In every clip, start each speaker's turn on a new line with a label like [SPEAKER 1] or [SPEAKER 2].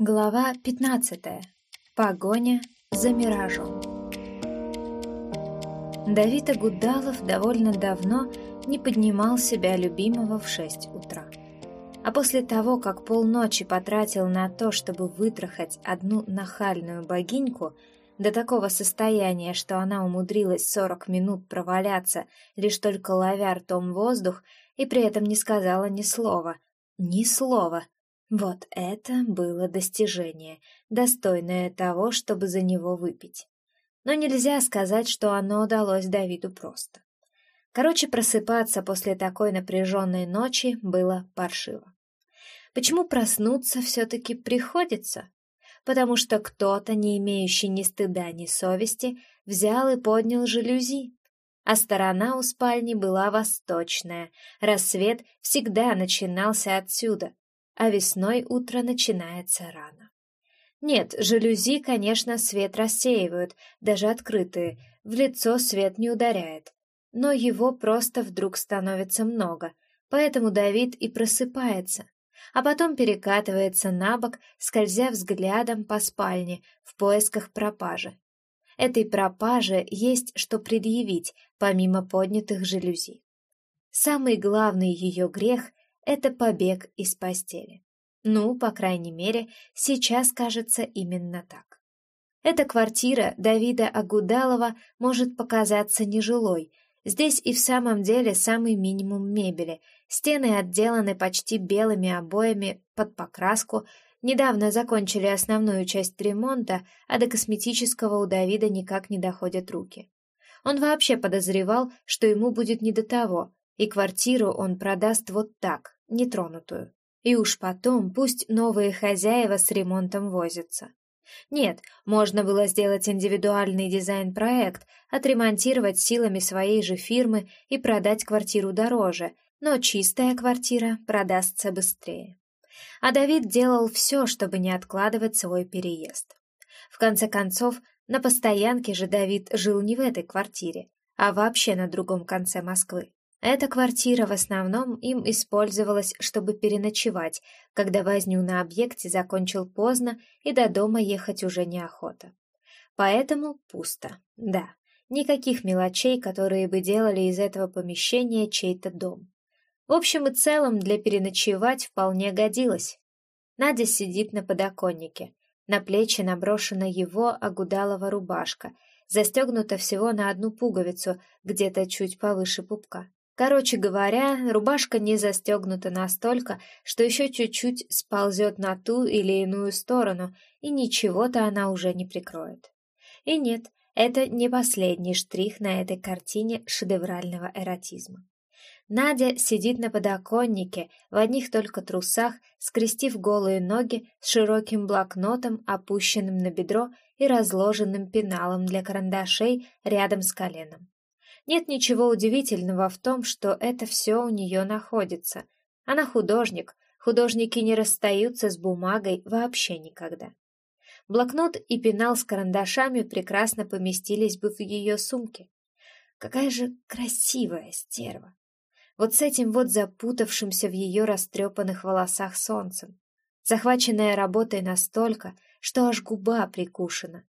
[SPEAKER 1] Глава 15. Погоня за миражом. Давид Агудалов довольно давно не поднимал себя любимого в 6 утра. А после того, как полночи потратил на то, чтобы вытрахать одну нахальную богиньку до такого состояния, что она умудрилась 40 минут проваляться, лишь только ловя ртом воздух, и при этом не сказала ни слова, ни слова — вот это было достижение, достойное того, чтобы за него выпить. Но нельзя сказать, что оно удалось Давиду просто. Короче, просыпаться после такой напряженной ночи было паршиво. Почему проснуться все-таки приходится? Потому что кто-то, не имеющий ни стыда, ни совести, взял и поднял жалюзи. А сторона у спальни была восточная, рассвет всегда начинался отсюда, а весной утро начинается рано. Нет, жалюзи, конечно, свет рассеивают, даже открытые, в лицо свет не ударяет. Но его просто вдруг становится много, поэтому Давид и просыпается, а потом перекатывается на бок, скользя взглядом по спальне в поисках пропажи. Этой пропаже есть что предъявить, помимо поднятых жалюзи. Самый главный ее грех это побег из постели. Ну, по крайней мере, сейчас кажется именно так. Эта квартира Давида Агудалова может показаться нежилой. Здесь и в самом деле самый минимум мебели. Стены отделаны почти белыми обоями под покраску, Недавно закончили основную часть ремонта, а до косметического у Давида никак не доходят руки. Он вообще подозревал, что ему будет не до того, и квартиру он продаст вот так, нетронутую. И уж потом пусть новые хозяева с ремонтом возятся. Нет, можно было сделать индивидуальный дизайн-проект, отремонтировать силами своей же фирмы и продать квартиру дороже, но чистая квартира продастся быстрее. А Давид делал все, чтобы не откладывать свой переезд. В конце концов, на постоянке же Давид жил не в этой квартире, а вообще на другом конце Москвы. Эта квартира в основном им использовалась, чтобы переночевать, когда возню на объекте закончил поздно и до дома ехать уже неохота. Поэтому пусто, да, никаких мелочей, которые бы делали из этого помещения чей-то дом. В общем и целом для переночевать вполне годилось. Надя сидит на подоконнике, на плечи наброшена его огудалова рубашка, застегнута всего на одну пуговицу, где-то чуть повыше пупка. Короче говоря, рубашка не застегнута настолько, что еще чуть-чуть сползет на ту или иную сторону, и ничего-то она уже не прикроет. И нет, это не последний штрих на этой картине шедеврального эротизма. Надя сидит на подоконнике в одних только трусах, скрестив голые ноги с широким блокнотом, опущенным на бедро и разложенным пеналом для карандашей рядом с коленом. Нет ничего удивительного в том, что это все у нее находится. Она художник, художники не расстаются с бумагой вообще никогда. Блокнот и пенал с карандашами прекрасно поместились бы в ее сумке. Какая же красивая стерва! Вот с этим вот запутавшимся в ее растрепанных волосах солнцем, захваченная работой настолько, что аж губа прикушена.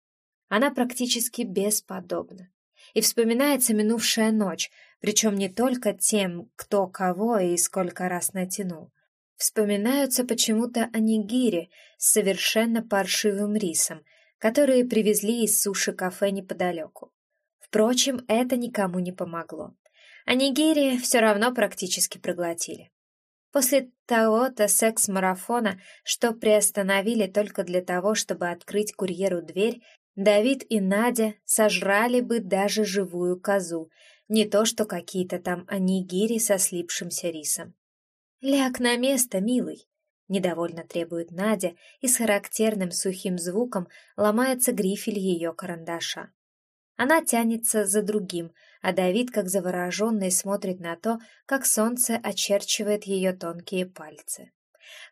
[SPEAKER 1] Она практически бесподобна и вспоминается минувшая ночь, причем не только тем, кто кого и сколько раз натянул. Вспоминаются почему-то анигири с совершенно паршивым рисом, которые привезли из суши-кафе неподалеку. Впрочем, это никому не помогло. Анигири все равно практически проглотили. После того-то секс-марафона, что приостановили только для того, чтобы открыть курьеру дверь Давид и Надя сожрали бы даже живую козу, не то что какие-то там анигири со слипшимся рисом. «Ляг на место, милый!» — недовольно требует Надя, и с характерным сухим звуком ломается грифель ее карандаша. Она тянется за другим, а Давид, как завороженный, смотрит на то, как солнце очерчивает ее тонкие пальцы.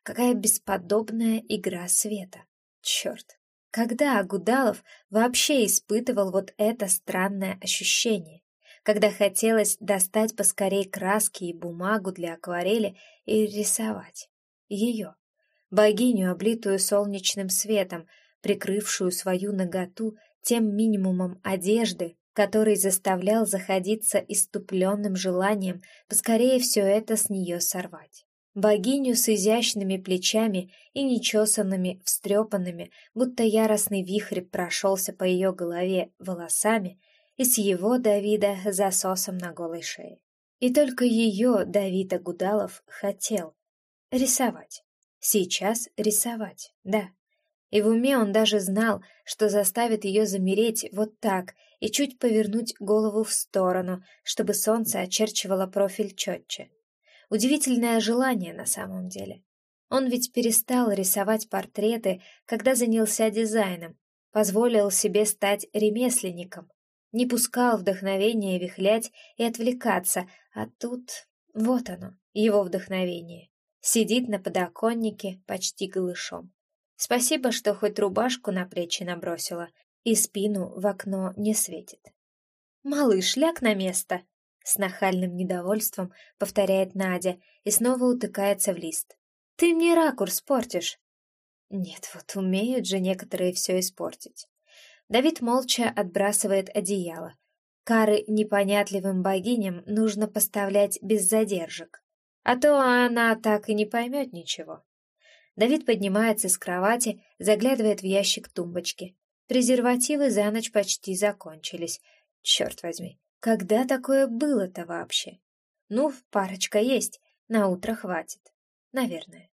[SPEAKER 1] Какая бесподобная игра света! Черт! Когда Агудалов вообще испытывал вот это странное ощущение? Когда хотелось достать поскорей краски и бумагу для акварели и рисовать? Ее. богиню, облитую солнечным светом, прикрывшую свою наготу тем минимумом одежды, который заставлял заходиться иступленным желанием поскорее все это с нее сорвать. Богиню с изящными плечами и нечесанными, встрепанными, будто яростный вихрь прошелся по ее голове волосами, и с его Давида засосом на голой шее. И только ее Давида Гудалов хотел рисовать. Сейчас рисовать, да. И в уме он даже знал, что заставит ее замереть вот так и чуть повернуть голову в сторону, чтобы солнце очерчивало профиль четче. Удивительное желание на самом деле. Он ведь перестал рисовать портреты, когда занялся дизайном, позволил себе стать ремесленником, не пускал вдохновения вихлять и отвлекаться, а тут вот оно, его вдохновение. Сидит на подоконнике почти голышом. Спасибо, что хоть рубашку на плечи набросила, и спину в окно не светит. «Малыш, ляг на место!» С нахальным недовольством повторяет Надя и снова утыкается в лист. «Ты мне ракурс портишь!» Нет, вот умеют же некоторые все испортить. Давид молча отбрасывает одеяло. Кары непонятливым богиням нужно поставлять без задержек. А то она так и не поймет ничего. Давид поднимается с кровати, заглядывает в ящик тумбочки. Презервативы за ночь почти закончились. Черт возьми, когда такое было-то вообще? Ну, парочка есть, на утро хватит. Наверное.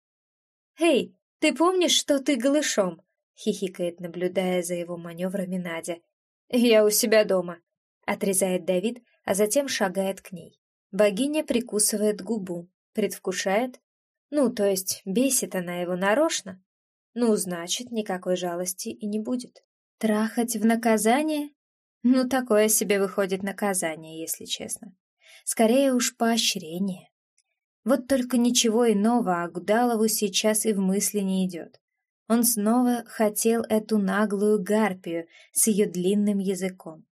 [SPEAKER 1] «Эй, ты помнишь, что ты голышом?» — хихикает, наблюдая за его маневрами Надя. «Я у себя дома», — отрезает Давид, а затем шагает к ней. Богиня прикусывает губу, Предвкушает? Ну, то есть бесит она его нарочно? Ну, значит, никакой жалости и не будет. Трахать в наказание? Ну, такое себе выходит наказание, если честно. Скорее уж поощрение. Вот только ничего иного Агудалову сейчас и в мысли не идет. Он снова хотел эту наглую гарпию с ее длинным языком.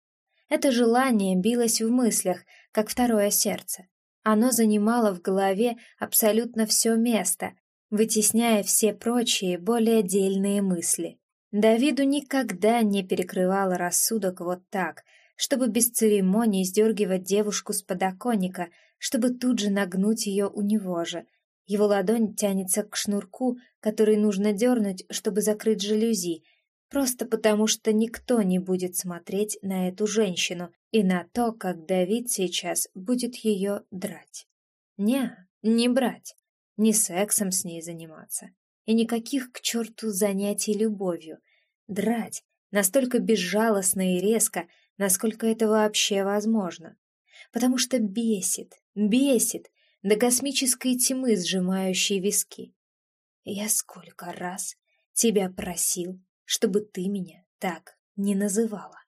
[SPEAKER 1] Это желание билось в мыслях, как второе сердце. Оно занимало в голове абсолютно все место, вытесняя все прочие, более дельные мысли. Давиду никогда не перекрывало рассудок вот так, чтобы без церемоний сдергивать девушку с подоконника, чтобы тут же нагнуть ее у него же. Его ладонь тянется к шнурку, который нужно дернуть, чтобы закрыть жалюзи, просто потому что никто не будет смотреть на эту женщину и на то, как Давид сейчас будет ее драть. Не, не брать, не сексом с ней заниматься, и никаких к черту занятий любовью. Драть настолько безжалостно и резко, насколько это вообще возможно. Потому что бесит, бесит, до космической тьмы сжимающей виски. Я сколько раз тебя просил чтобы ты меня так не называла.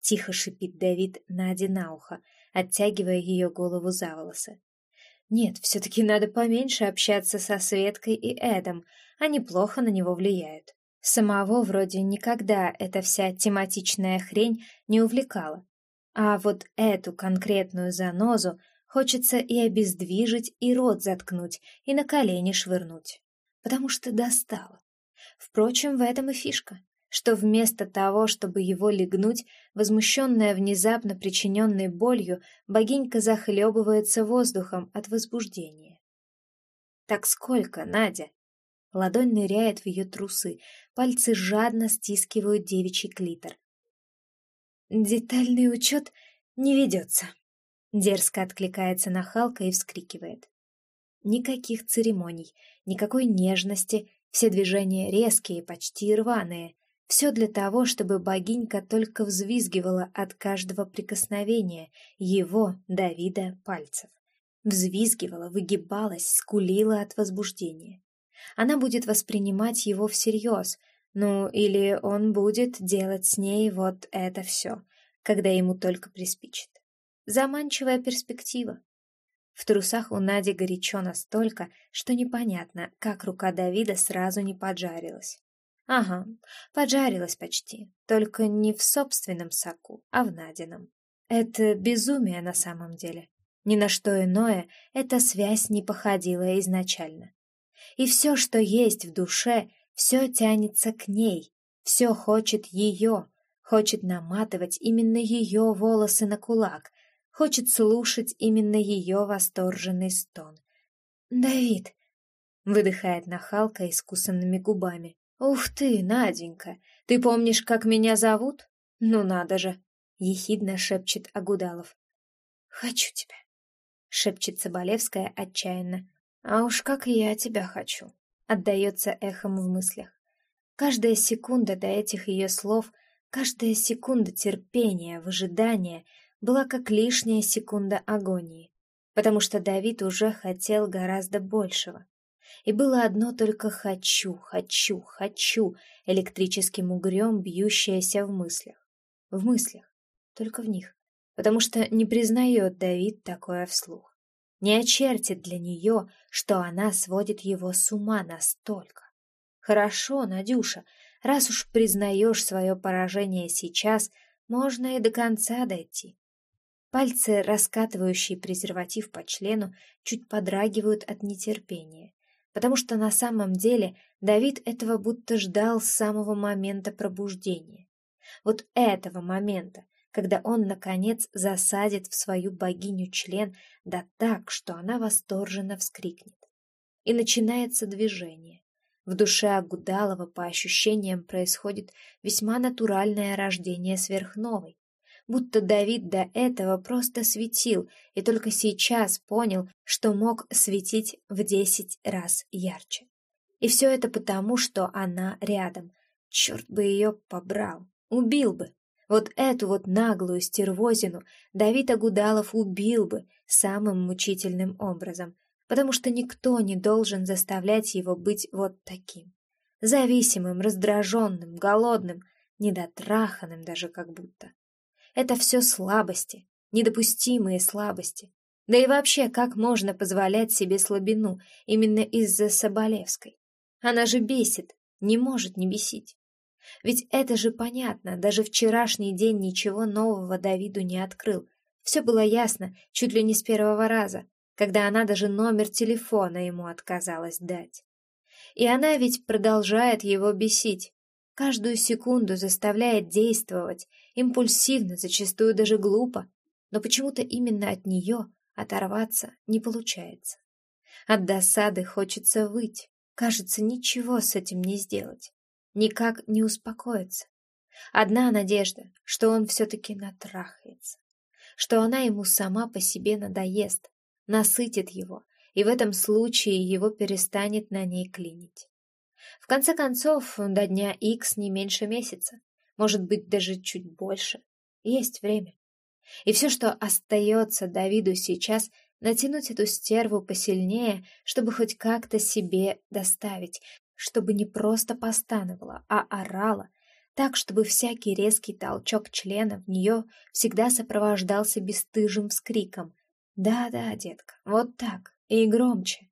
[SPEAKER 1] Тихо шипит Давид Наде на ухо, оттягивая ее голову за волосы. Нет, все-таки надо поменьше общаться со Светкой и Эдом, они плохо на него влияют. Самого вроде никогда эта вся тематичная хрень не увлекала. А вот эту конкретную занозу хочется и обездвижить, и рот заткнуть, и на колени швырнуть. Потому что достала. Впрочем, в этом и фишка, что вместо того, чтобы его легнуть, возмущенная внезапно причиненной болью, богинька захлебывается воздухом от возбуждения. «Так сколько, Надя?» Ладонь ныряет в ее трусы, пальцы жадно стискивают девичий клитор. «Детальный учет не ведется», — дерзко откликается нахалка и вскрикивает. Никаких церемоний, никакой нежности, все движения резкие, почти рваные. Все для того, чтобы богинька только взвизгивала от каждого прикосновения его, Давида, пальцев. Взвизгивала, выгибалась, скулила от возбуждения. Она будет воспринимать его всерьез, ну или он будет делать с ней вот это все, когда ему только приспичит. Заманчивая перспектива. В трусах у Нади горячо настолько, что непонятно, как рука Давида сразу не поджарилась. Ага, поджарилась почти, только не в собственном соку, а в Надином. Это безумие на самом деле. Ни на что иное эта связь не походила изначально. И все, что есть в душе, все тянется к ней, все хочет ее, хочет наматывать именно ее волосы на кулак, хочет слушать именно ее восторженный стон. «Давид!» — выдыхает нахалка искусанными губами. «Ух ты, Наденька, ты помнишь, как меня зовут? Ну надо же!» — ехидно шепчет Агудалов. «Хочу тебя!» — шепчет Соболевская отчаянно. «А уж как я тебя хочу!» — отдается эхом в мыслях. Каждая секунда до этих ее слов, каждая секунда терпения, выжидания была как лишняя секунда агонии, потому что Давид уже хотел гораздо большего. И было одно только «хочу, хочу, хочу», электрическим угрём, бьющееся в мыслях. В мыслях, только в них, потому что не признает Давид такое вслух не очертит для нее, что она сводит его с ума настолько. Хорошо, Надюша, раз уж признаешь свое поражение сейчас, можно и до конца дойти. Пальцы, раскатывающие презерватив по члену, чуть подрагивают от нетерпения, потому что на самом деле Давид этого будто ждал с самого момента пробуждения. Вот этого момента, когда он, наконец, засадит в свою богиню член, да так, что она восторженно вскрикнет. И начинается движение. В душе Агудалова, по ощущениям, происходит весьма натуральное рождение сверхновой. Будто Давид до этого просто светил и только сейчас понял, что мог светить в десять раз ярче. И все это потому, что она рядом. Черт бы ее побрал, убил бы. Вот эту вот наглую стервозину Давид Агудалов убил бы самым мучительным образом, потому что никто не должен заставлять его быть вот таким. Зависимым, раздраженным, голодным, недотраханным даже как будто. Это все слабости, недопустимые слабости. Да и вообще, как можно позволять себе слабину именно из-за Соболевской? Она же бесит, не может не бесить. Ведь это же понятно, даже вчерашний день ничего нового Давиду не открыл. Все было ясно, чуть ли не с первого раза, когда она даже номер телефона ему отказалась дать. И она ведь продолжает его бесить, каждую секунду заставляет действовать, импульсивно, зачастую даже глупо, но почему-то именно от нее оторваться не получается. От досады хочется выть, кажется, ничего с этим не сделать никак не успокоится. Одна надежда, что он все-таки натрахается, что она ему сама по себе надоест, насытит его, и в этом случае его перестанет на ней клинить. В конце концов, до дня Икс не меньше месяца, может быть, даже чуть больше. Есть время. И все, что остается Давиду сейчас, натянуть эту стерву посильнее, чтобы хоть как-то себе доставить, чтобы не просто постановала, а орала, так, чтобы всякий резкий толчок члена в нее всегда сопровождался бесстыжим вскриком. «Да-да, детка, вот так, и громче».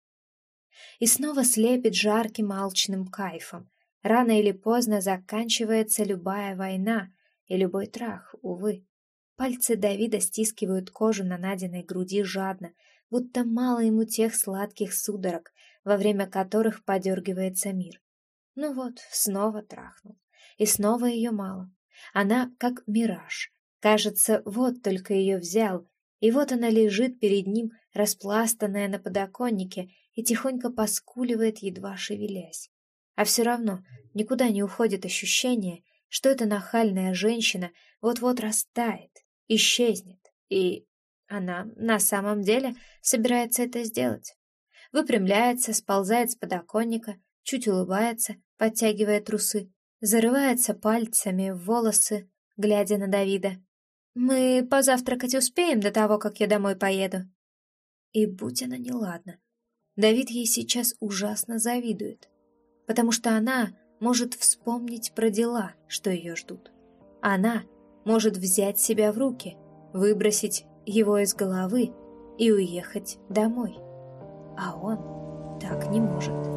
[SPEAKER 1] И снова слепит жарким алчным кайфом. Рано или поздно заканчивается любая война и любой трах, увы. Пальцы Давида стискивают кожу на Надиной груди жадно, будто мало ему тех сладких судорог, во время которых подергивается мир. Ну вот, снова трахнул. И снова ее мало. Она как мираж. Кажется, вот только ее взял, и вот она лежит перед ним, распластанная на подоконнике, и тихонько поскуливает, едва шевелясь. А все равно никуда не уходит ощущение, что эта нахальная женщина вот-вот растает, исчезнет, и она на самом деле собирается это сделать выпрямляется, сползает с подоконника, чуть улыбается, подтягивая трусы, зарывается пальцами в волосы, глядя на Давида. «Мы позавтракать успеем до того, как я домой поеду?» И будь она неладна, Давид ей сейчас ужасно завидует, потому что она может вспомнить про дела, что ее ждут. Она может взять себя в руки, выбросить его из головы и уехать домой а он так не может.